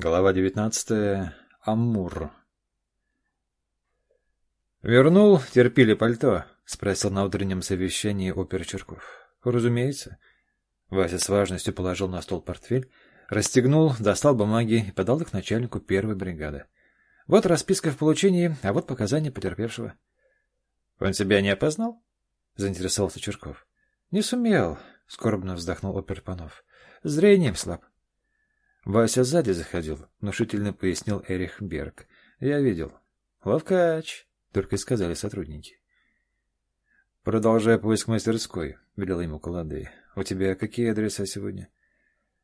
Глава 19. Амур. «Вернул, терпили пальто?» — спросил на утреннем совещании опер Черков. «Разумеется». Вася с важностью положил на стол портфель, расстегнул, достал бумаги и подал их начальнику первой бригады. «Вот расписка в получении, а вот показания потерпевшего». «Он тебя не опознал?» — заинтересовался Черков. «Не сумел», — скорбно вздохнул опер Панов. «Зрением слаб». Вася сзади заходил, внушительно пояснил Эрих Берг. Я видел. Ловкач, только и сказали сотрудники. Продолжай поиск мастерской, велел ему Каладей. У тебя какие адреса сегодня?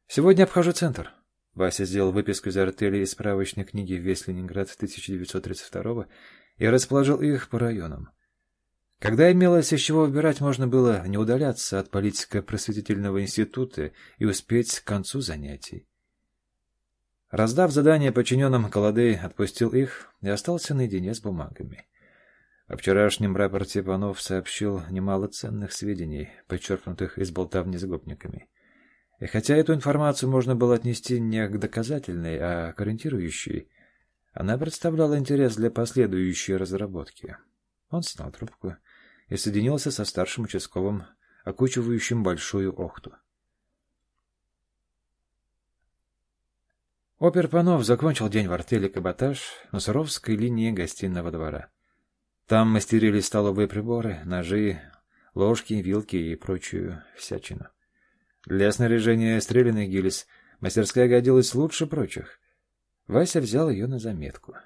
Сегодня обхожу центр. Вася сделал выписку из артели из справочной книги «Весь Ленинград» 1932 и расположил их по районам. Когда имелось из чего выбирать, можно было не удаляться от политико-просветительного института и успеть к концу занятий. Раздав задание подчиненным, Колодей отпустил их и остался наедине с бумагами. О вчерашнем рапорте Панов сообщил немало ценных сведений, подчеркнутых из болтовни с гопниками. И хотя эту информацию можно было отнести не к доказательной, а к ориентирующей, она представляла интерес для последующей разработки. Он снял трубку и соединился со старшим участковым, окучивающим большую охту. Опер Панов закончил день в артели «Каботаж» на Суровской линии гостиного двора. Там мастерили столовые приборы, ножи, ложки, вилки и прочую всячину. Для снаряжения стрелянных гильз мастерская годилась лучше прочих. Вася взял ее на заметку.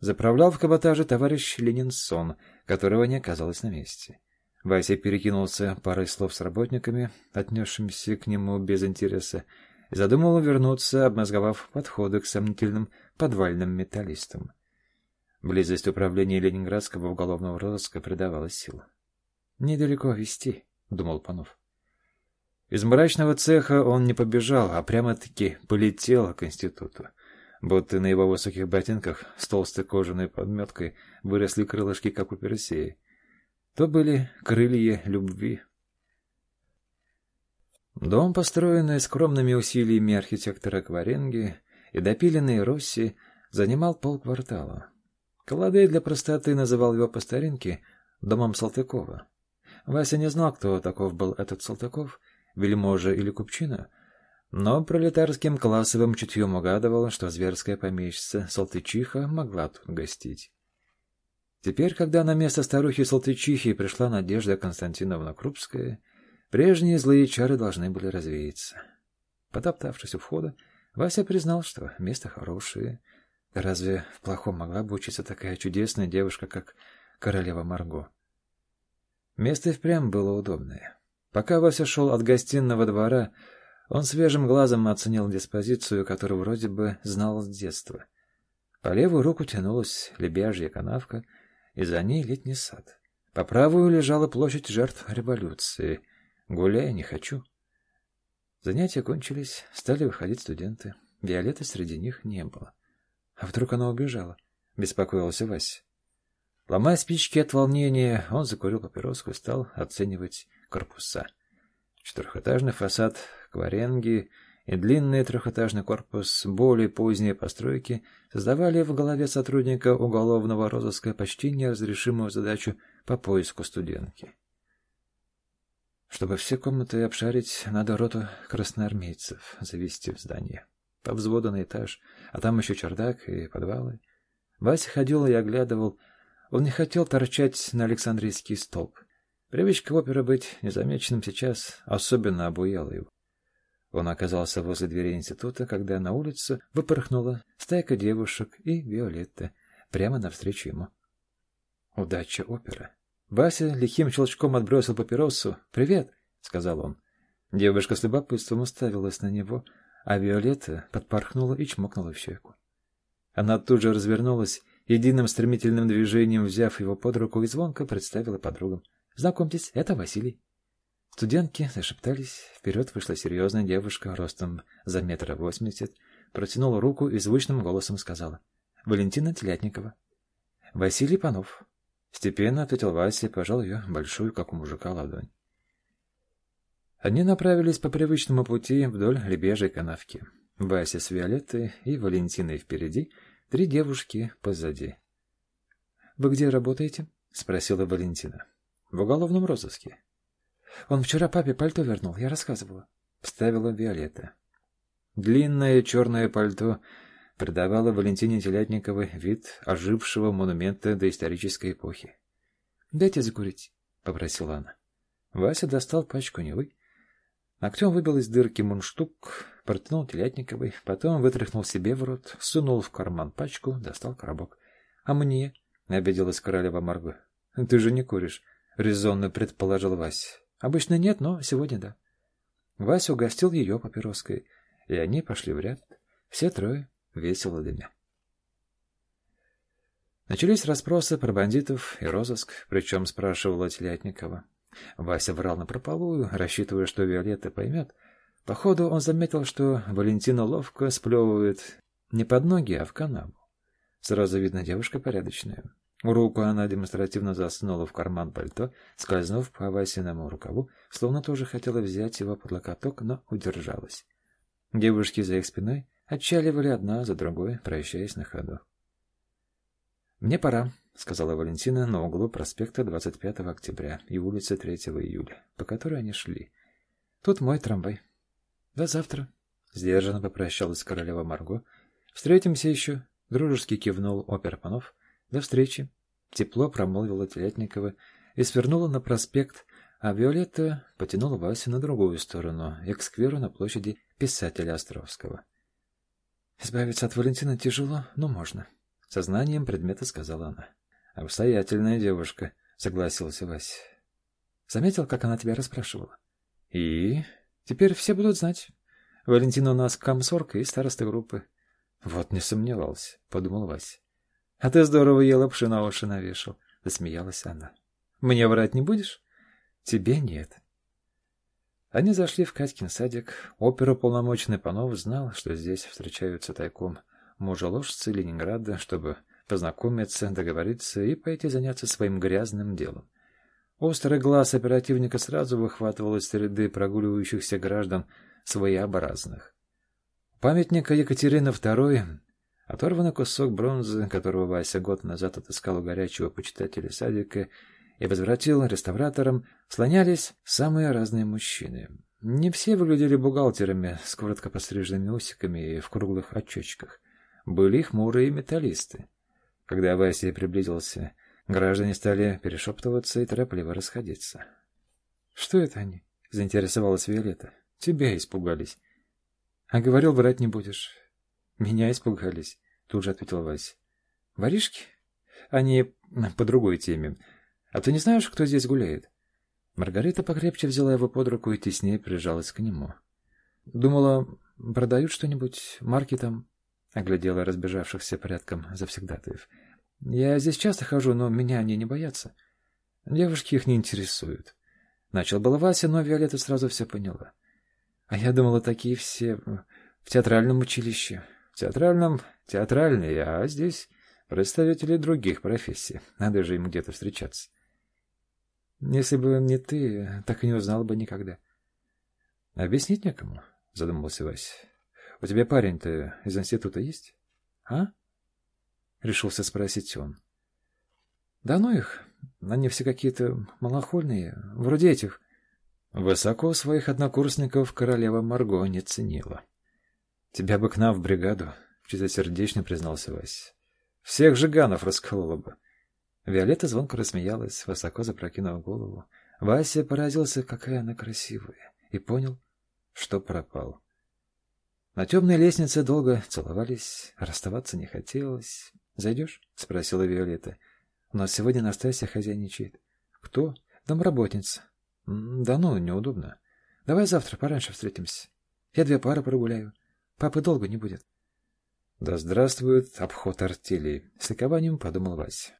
Заправлял в каботаже товарищ Ленинсон, которого не оказалось на месте. Вася перекинулся парой слов с работниками, отнесшимися к нему без интереса, задумал вернуться, обмозговав подходы к сомнительным подвальным металлистам. Близость управления Ленинградского уголовного розыска придавала сил. «Недалеко вести», — думал Панов. Из мрачного цеха он не побежал, а прямо-таки полетел к институту. Будто на его высоких ботинках с толстой кожаной подметкой выросли крылышки, как у Персеи. То были крылья любви. Дом, построенный скромными усилиями архитектора Кваренги и допиленный Росси, занимал полквартала. Колодей для простоты называл его по старинке домом Салтыкова. Вася не знал, кто таков был этот Салтыков, вельможа или купчина, но пролетарским классовым чутьем угадывал, что зверская помещица Салтычиха могла тут гостить. Теперь, когда на место старухи Салтычихи пришла Надежда Константиновна Крупская, Прежние злые чары должны были развеяться. Потоптавшись у входа, Вася признал, что место хорошее. разве в плохом могла бы учиться такая чудесная девушка, как королева Марго? Место и впрямь было удобное. Пока Вася шел от гостиного двора, он свежим глазом оценил диспозицию, которую вроде бы знал с детства. По левую руку тянулась лебяжья канавка, и за ней летний сад. По правую лежала площадь жертв революции — Гуляя не хочу. Занятия кончились, стали выходить студенты. Виолетты среди них не было. А вдруг она убежала? Беспокоился Вася. Ломая спички от волнения, он закурил папироску и стал оценивать корпуса. Четырехэтажный фасад кваренги и длинный трехэтажный корпус более поздней постройки создавали в голове сотрудника уголовного розыска почти неразрешимую задачу по поиску студентки. Чтобы все комнаты обшарить, надо роту красноармейцев завести в здание. По взводу на этаж, а там еще чердак и подвалы. Вася ходил и оглядывал. Он не хотел торчать на Александрийский столб. Привычка опера быть незамеченным сейчас особенно обуяла его. Он оказался возле двери института, когда на улицу выпорхнула стайка девушек и Виолетта прямо навстречу ему. Удача опера. Вася лихим щелчком отбросил папиросу. «Привет!» — сказал он. Девушка с любопытством уставилась на него, а Виолетта подпорхнула и чмокнула в щеку. Она тут же развернулась, единым стремительным движением взяв его под руку и звонко представила подругам. «Знакомьтесь, это Василий». Студентки зашептались. Вперед вышла серьезная девушка, ростом за метр восемьдесят, протянула руку и звучным голосом сказала. «Валентина Телятникова». «Василий Панов». Степенно ответил Вася и пожал ее большую, как у мужика, ладонь. Они направились по привычному пути вдоль лебежей канавки. Вася с Виолеттой и Валентиной впереди, три девушки позади. — Вы где работаете? — спросила Валентина. — В уголовном розыске. — Он вчера папе пальто вернул, я рассказывала. — вставила Виолетта. Длинное черное пальто придавало Валентине Телятниковой вид ожившего монумента доисторической эпохи. — Дайте закурить, — попросила она. Вася достал пачку Невы. Актем выбил из дырки мундштук, протянул Телятниковой, потом вытряхнул себе в рот, сунул в карман пачку, достал коробок. — А мне? — обиделась королева Марго. — Ты же не куришь, — резонно предположил Вася. — Обычно нет, но сегодня да. Вася угостил ее папироской, и они пошли в ряд, все трое весело дымя. Начались расспросы про бандитов и розыск, причем спрашивала Телятникова. Вася врал напропалую, рассчитывая, что Виолетта поймет. Походу, он заметил, что Валентина ловко сплевывает не под ноги, а в канаву. Сразу видно, девушка порядочная. Руку она демонстративно засунула в карман пальто, скользнув по Васиному рукаву, словно тоже хотела взять его под локоток, но удержалась. Девушки за их спиной отчаливали одна за другой, прощаясь на ходу. «Мне пора», — сказала Валентина на углу проспекта 25 октября и улицы 3 июля, по которой они шли. «Тут мой трамвай». «До завтра», — сдержанно попрощалась королева Марго. «Встретимся еще», — дружески кивнул опер Панов. «До встречи». Тепло промолвила Телятникова и свернула на проспект, а Виолетта потянула Васю на другую сторону, и к скверу на площади писателя Островского. «Избавиться от Валентина тяжело, но можно», — сознанием предмета сказала она. «Обстоятельная девушка», — согласился Вася. «Заметил, как она тебя расспрашивала?» «И? Теперь все будут знать. Валентина у нас комсорка и староста группы». «Вот не сомневался», — подумал Вася. «А ты здорово ела пши на уши навешал», — засмеялась она. «Мне врать не будешь?» «Тебе нет». Они зашли в Катькин садик. Оперуполномоченный Панов знал, что здесь встречаются тайком мужеложцы Ленинграда, чтобы познакомиться, договориться и пойти заняться своим грязным делом. Острый глаз оперативника сразу выхватывал из среды прогуливающихся граждан своеобразных. Памятника Екатерины II, оторванный кусок бронзы, которого Вася год назад отыскал у горячего почитателя садика, и возвратил реставраторам, слонялись самые разные мужчины. Не все выглядели бухгалтерами с коротко постриженными усиками и в круглых очочках. Были хмурые металлисты. Когда Вася приблизился, граждане стали перешептываться и торопливо расходиться. — Что это они? — заинтересовалась Виолетта. — Тебя испугались. — А говорил, врать не будешь. — Меня испугались, — тут же ответил Вася. — Воришки? Они по другой теме. А ты не знаешь, кто здесь гуляет? Маргарита покрепче взяла его под руку и теснее прижалась к нему. Думала, продают что-нибудь, марки там, оглядела разбежавшихся порядком завсегдатаев. Я здесь часто хожу, но меня они не боятся. Девушки их не интересуют. Начал было Вася, но Виолетта сразу все поняла. А я думала, такие все в театральном училище. В театральном — театральные, а здесь представители других профессий. Надо же им где-то встречаться. Если бы не ты, так и не узнал бы никогда. — Объяснить некому, — задумался Вася. — У тебя парень-то из института есть? — А? — решился спросить он. — Да ну их, они все какие-то малохольные, вроде этих. Высоко своих однокурсников королева Марго не ценила. — Тебя бы к нам в бригаду, — чистосердечно признался Вася. — Всех жиганов расколола бы. — Виолетта звонко рассмеялась, высоко запрокинув голову. Вася поразился, какая она красивая, и понял, что пропал. На темной лестнице долго целовались, расставаться не хотелось. «Зайдешь?» — спросила Виолетта. «У нас сегодня Настасья хозяйничает». «Кто?» «Домработница». «Да ну, неудобно. Давай завтра пораньше встретимся. Я две пары прогуляю. Папы долго не будет». «Да здравствует обход артели!» — с ликованием подумал Вася.